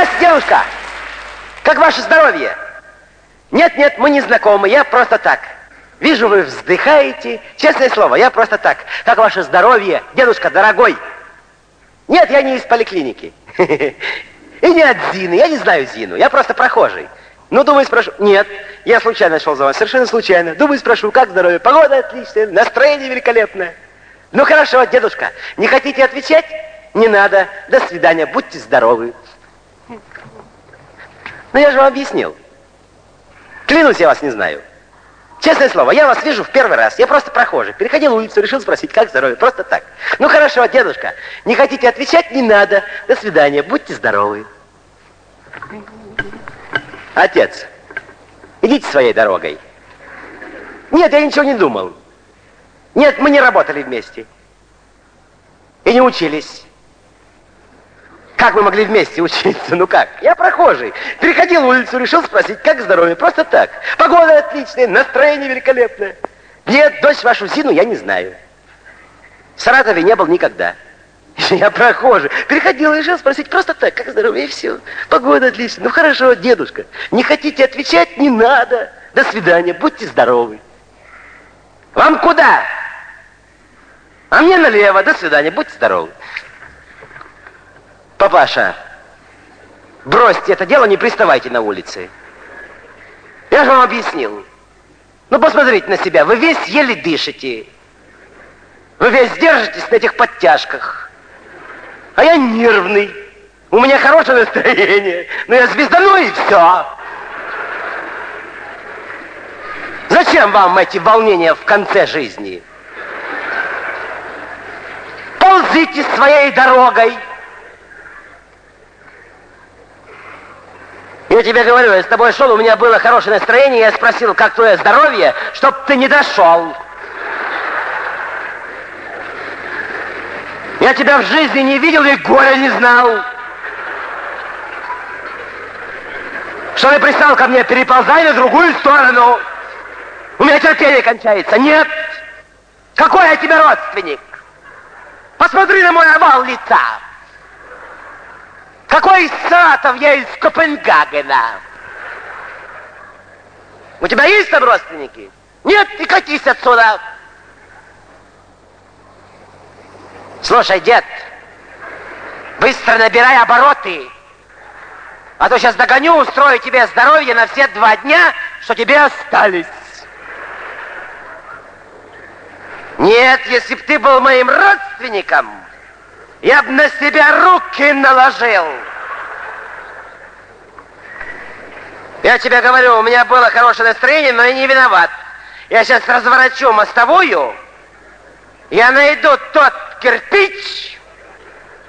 Здравствуйте, девушка! Как ваше здоровье? Нет, нет, мы не знакомы, я просто так. Вижу, вы вздыхаете. Честное слово, я просто так. Как ваше здоровье, дедушка дорогой? Нет, я не из поликлиники. И не от Зины, я не знаю Зину, я просто прохожий. Ну, думаю, спрошу. Нет, я случайно шел за вами, совершенно случайно. Думаю, спрошу, как здоровье? Погода отличная, настроение великолепное. Ну, хорошо, дедушка, не хотите отвечать? Не надо. До свидания, будьте здоровы. Ну, я же вам объяснил. Клянусь, я вас не знаю. Честное слово, я вас вижу в первый раз. Я просто прохожий. Переходил улицу, решил спросить, как здоровье. Просто так. Ну, хорошо, дедушка, не хотите отвечать? Не надо. До свидания, будьте здоровы. Отец, идите своей дорогой. Нет, я ничего не думал. Нет, мы не работали вместе. И не учились. Как мы могли вместе учиться? Ну как? Я прохожий. Переходил улицу, решил спросить, как здоровье. Просто так. Погода отличная, настроение великолепное. Нет, дочь вашу Зину я не знаю. В Саратове не был никогда. Я прохожий. Переходил и решил спросить просто так, как здоровье, и все. Погода отличная. Ну хорошо, дедушка. Не хотите отвечать? Не надо. До свидания, будьте здоровы. Вам куда? А мне налево. До свидания, будьте здоровы. Папаша, бросьте это дело, не приставайте на улице. Я же вам объяснил. Ну, посмотрите на себя, вы весь еле дышите. Вы весь держитесь на этих подтяжках. А я нервный. У меня хорошее настроение. Но я звездану и все. Зачем вам эти волнения в конце жизни? Ползите своей дорогой. Я тебе говорю, я с тобой шел, у меня было хорошее настроение, я спросил, как твое здоровье, чтоб ты не дошел. Я тебя в жизни не видел и горя не знал. Что ты пристал ко мне, переползай на другую сторону. У меня терпение кончается. Нет. Какой я тебе родственник? Посмотри на мой овал лица. Какой из Саратов я из Копенгагена? У тебя есть там родственники? Нет, и катись отсюда. Слушай, дед, быстро набирай обороты, а то сейчас догоню, устрою тебе здоровье на все два дня, что тебе остались. Нет, если б ты был моим родственником, я бы на себя руки наложил. Я тебе говорю, у меня было хорошее настроение, но я не виноват. Я сейчас разворачу мостовую, я найду тот кирпич,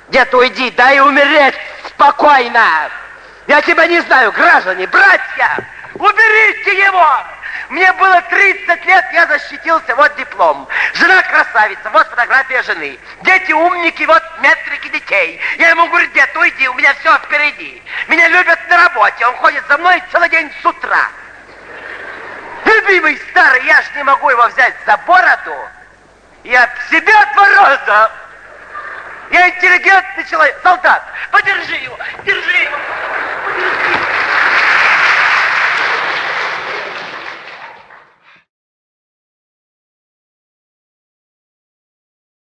где-то уйди, дай умереть спокойно. Я тебя не знаю, граждане, братья, уберите его! Мне было 30 лет, я защитился, вот диплом. Жена красавица, вот фотография жены. Дети умники, вот метрики детей. Я ему говорю, дед, уйди, у меня все впереди. Меня любят на работе, он ходит за мной целый день с утра. Любимый старый, я ж не могу его взять за бороду и от себя от. Я интеллигентный человек, солдат, подержи его, держи его.